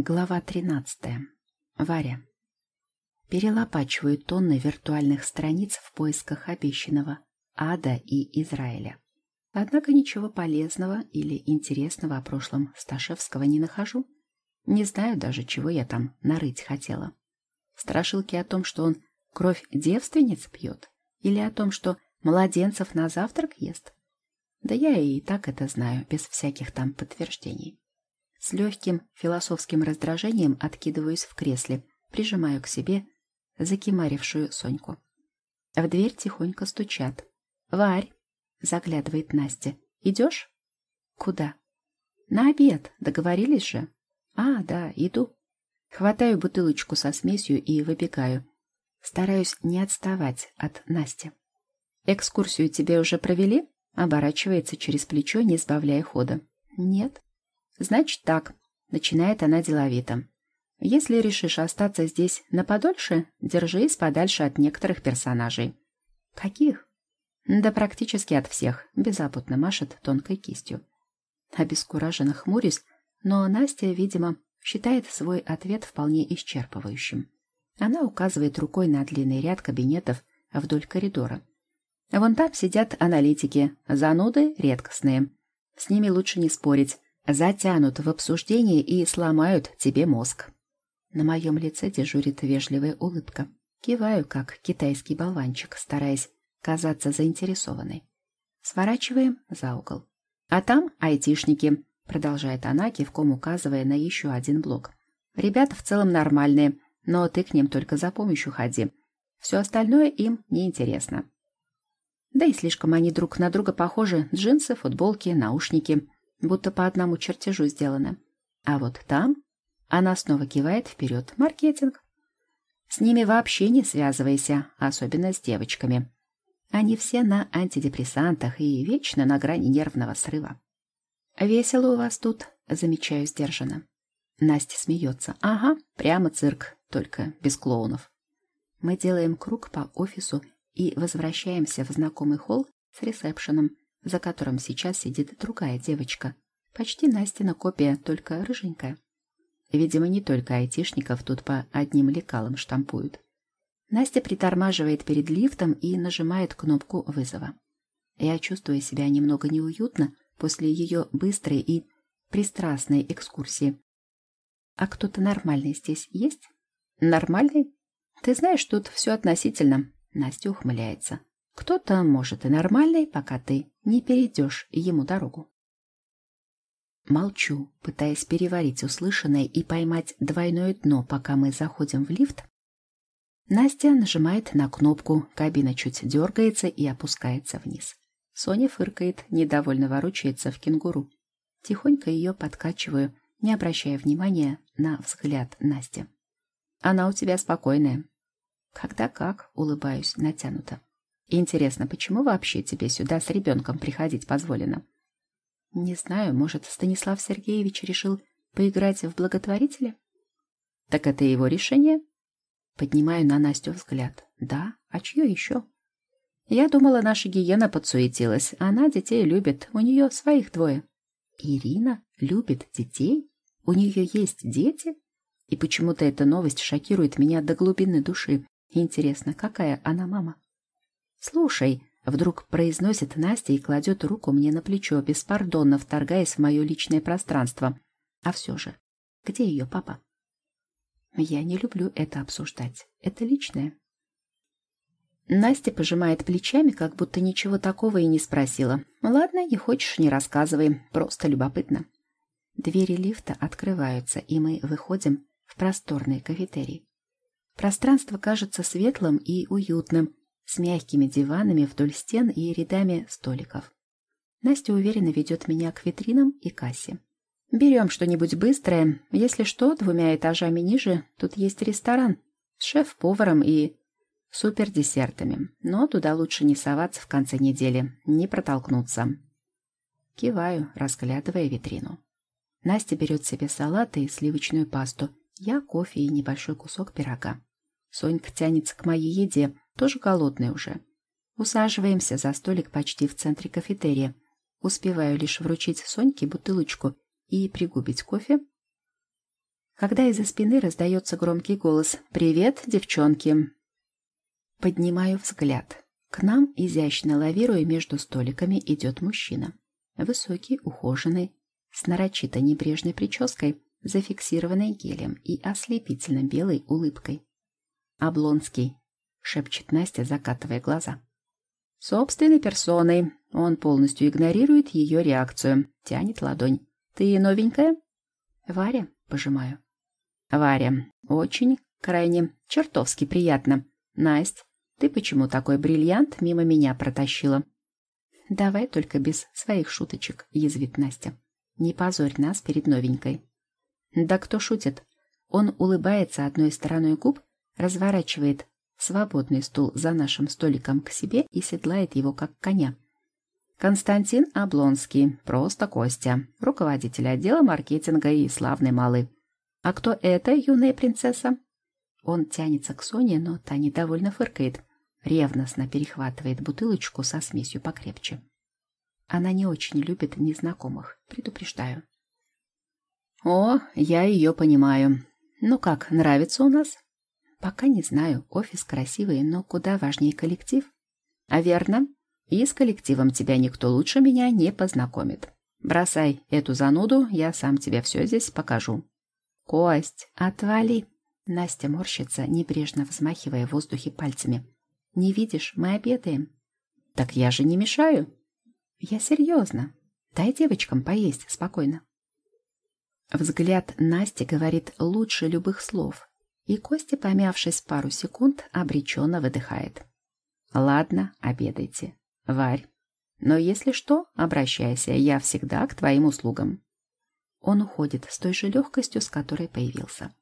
Глава 13. Варя. Перелопачиваю тонны виртуальных страниц в поисках обещанного ада и Израиля. Однако ничего полезного или интересного о прошлом Сташевского не нахожу. Не знаю даже, чего я там нарыть хотела. Страшилки о том, что он кровь девственниц пьет, или о том, что младенцев на завтрак ест. Да я и так это знаю, без всяких там подтверждений. С легким философским раздражением откидываюсь в кресле, прижимаю к себе закимарившую Соньку. В дверь тихонько стучат. «Варь!» — заглядывает Настя. «Идешь?» «Куда?» «На обед. Договорились же?» «А, да, иду». Хватаю бутылочку со смесью и выбегаю. Стараюсь не отставать от Насти. «Экскурсию тебе уже провели?» Оборачивается через плечо, не сбавляя хода. «Нет». Значит так, начинает она деловито. Если решишь остаться здесь на подольше, держись подальше от некоторых персонажей. Каких? Да практически от всех, беззаботно машет тонкой кистью. Обескураженно хмурюсь, но Настя, видимо, считает свой ответ вполне исчерпывающим. Она указывает рукой на длинный ряд кабинетов вдоль коридора. Вон там сидят аналитики, зануды редкостные. С ними лучше не спорить, затянут в обсуждение и сломают тебе мозг. На моем лице дежурит вежливая улыбка. Киваю, как китайский болванчик, стараясь казаться заинтересованной. Сворачиваем за угол. А там айтишники, продолжает она, кивком указывая на еще один блок. Ребята в целом нормальные, но ты к ним только за помощью ходи. Все остальное им неинтересно. Да и слишком они друг на друга похожи. Джинсы, футболки, наушники будто по одному чертежу сделаны. А вот там она снова кивает вперед. Маркетинг. С ними вообще не связывайся, особенно с девочками. Они все на антидепрессантах и вечно на грани нервного срыва. «Весело у вас тут», — замечаю сдержанно. Настя смеется. «Ага, прямо цирк, только без клоунов». Мы делаем круг по офису и возвращаемся в знакомый холл с ресепшеном, за которым сейчас сидит другая девочка. Почти Настина копия, только рыженькая. Видимо, не только айтишников тут по одним лекалам штампуют. Настя притормаживает перед лифтом и нажимает кнопку вызова. Я чувствую себя немного неуютно после ее быстрой и пристрастной экскурсии. «А кто-то нормальный здесь есть?» «Нормальный? Ты знаешь, тут все относительно», — Настя ухмыляется. Кто-то, может, и нормальный, пока ты не перейдешь ему дорогу. Молчу, пытаясь переварить услышанное и поймать двойное дно, пока мы заходим в лифт. Настя нажимает на кнопку, кабина чуть дергается и опускается вниз. Соня фыркает, недовольно ворочается в кенгуру. Тихонько ее подкачиваю, не обращая внимания на взгляд Насти. Она у тебя спокойная. Когда как, улыбаюсь натянуто. Интересно, почему вообще тебе сюда с ребенком приходить позволено? Не знаю, может, Станислав Сергеевич решил поиграть в благотворителя? Так это его решение? Поднимаю на Настю взгляд. Да, а чье еще? Я думала, наша гиена подсуетилась. Она детей любит, у нее своих двое. Ирина любит детей? У нее есть дети? И почему-то эта новость шокирует меня до глубины души. Интересно, какая она мама? «Слушай», — вдруг произносит Настя и кладет руку мне на плечо, беспардонно вторгаясь в мое личное пространство. А все же, где ее папа? Я не люблю это обсуждать. Это личное. Настя пожимает плечами, как будто ничего такого и не спросила. «Ладно, не хочешь, не рассказывай. Просто любопытно». Двери лифта открываются, и мы выходим в просторный кафетерий. Пространство кажется светлым и уютным, с мягкими диванами вдоль стен и рядами столиков. Настя уверенно ведет меня к витринам и кассе. «Берем что-нибудь быстрое. Если что, двумя этажами ниже тут есть ресторан с шеф-поваром и супердесертами. Но туда лучше не соваться в конце недели, не протолкнуться». Киваю, разглядывая витрину. Настя берет себе салат и сливочную пасту, я кофе и небольшой кусок пирога. Сонька тянется к моей еде, тоже голодная уже. Усаживаемся за столик почти в центре кафетерия. Успеваю лишь вручить Соньке бутылочку и пригубить кофе. когда из-за спины раздается громкий голос «Привет, девчонки!». Поднимаю взгляд. К нам, изящно лавируя между столиками, идет мужчина. Высокий, ухоженный, с нарочито небрежной прической, зафиксированной гелем и ослепительно белой улыбкой. «Облонский», — шепчет Настя, закатывая глаза. Собственной персоной. Он полностью игнорирует ее реакцию, тянет ладонь. «Ты новенькая?» «Варя», — пожимаю. Варя, очень, крайне, чертовски приятно. Насть, ты почему такой бриллиант мимо меня протащила? Давай только без своих шуточек, язвит Настя. Не позорь нас перед новенькой. Да кто шутит? Он улыбается одной стороной губ, разворачивает свободный стул за нашим столиком к себе и седлает его как коня. Константин Облонский, просто Костя, руководитель отдела маркетинга и славный малый. «А кто это, юная принцесса?» Он тянется к Соне, но та недовольно фыркает. Ревностно перехватывает бутылочку со смесью покрепче. Она не очень любит незнакомых, предупреждаю. «О, я ее понимаю. Ну как, нравится у нас?» «Пока не знаю. Офис красивый, но куда важнее коллектив». «А верно. И с коллективом тебя никто лучше меня не познакомит. Бросай эту зануду, я сам тебе все здесь покажу». «Кость, отвали!» Настя морщится, небрежно взмахивая в воздухе пальцами. «Не видишь, мы обедаем». «Так я же не мешаю». «Я серьезно. Дай девочкам поесть спокойно». Взгляд Насти говорит лучше любых слов, и Костя, помявшись пару секунд, обреченно выдыхает. «Ладно, обедайте. Варь. Но если что, обращайся, я всегда к твоим услугам». Он уходит с той же легкостью, с которой появился.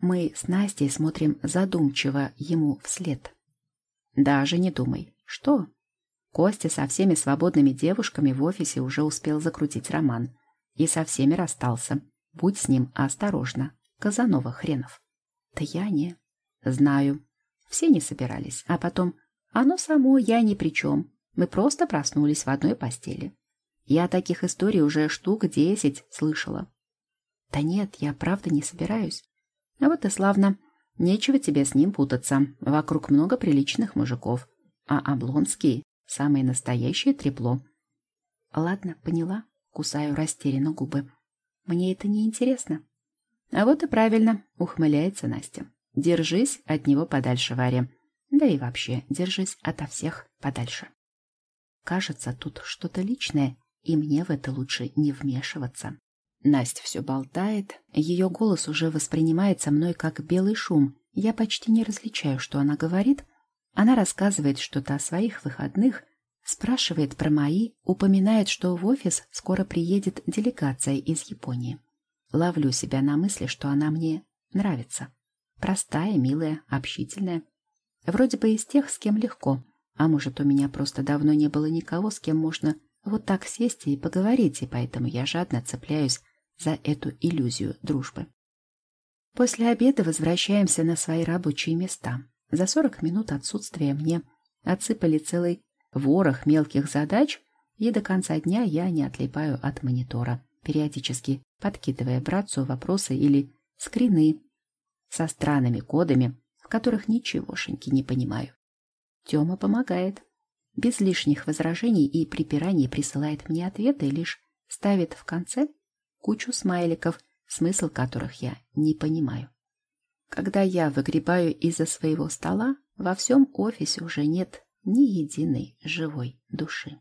Мы с Настей смотрим задумчиво ему вслед. Даже не думай. Что? Костя со всеми свободными девушками в офисе уже успел закрутить роман. И со всеми расстался. Будь с ним осторожна. Казанова хренов. Да я не. Знаю. Все не собирались. А потом, оно само, я ни при чем. Мы просто проснулись в одной постели. Я таких историй уже штук десять слышала. Да нет, я правда не собираюсь. А вот и славно. Нечего тебе с ним путаться. Вокруг много приличных мужиков. А Облонский — самое настоящее трепло. Ладно, поняла. Кусаю растерянно губы. Мне это не интересно. А вот и правильно, ухмыляется Настя. Держись от него подальше, Варя. Да и вообще, держись ото всех подальше. Кажется, тут что-то личное, и мне в это лучше не вмешиваться. Настя все болтает, ее голос уже воспринимается мной как белый шум, я почти не различаю, что она говорит. Она рассказывает что-то о своих выходных, спрашивает про мои, упоминает, что в офис скоро приедет делегация из Японии. Ловлю себя на мысли, что она мне нравится. Простая, милая, общительная. Вроде бы из тех, с кем легко. А может, у меня просто давно не было никого, с кем можно вот так сесть и поговорить, и поэтому я жадно цепляюсь за эту иллюзию дружбы. После обеда возвращаемся на свои рабочие места. За сорок минут отсутствия мне отсыпали целый ворох мелких задач, и до конца дня я не отлипаю от монитора, периодически подкидывая братцу вопросы или скрины со странными кодами, в которых ничегошеньки не понимаю. Тёма помогает без лишних возражений и припираний присылает мне ответы лишь ставит в конце кучу смайликов, смысл которых я не понимаю. Когда я выгребаю из-за своего стола, во всем офисе уже нет ни единой живой души.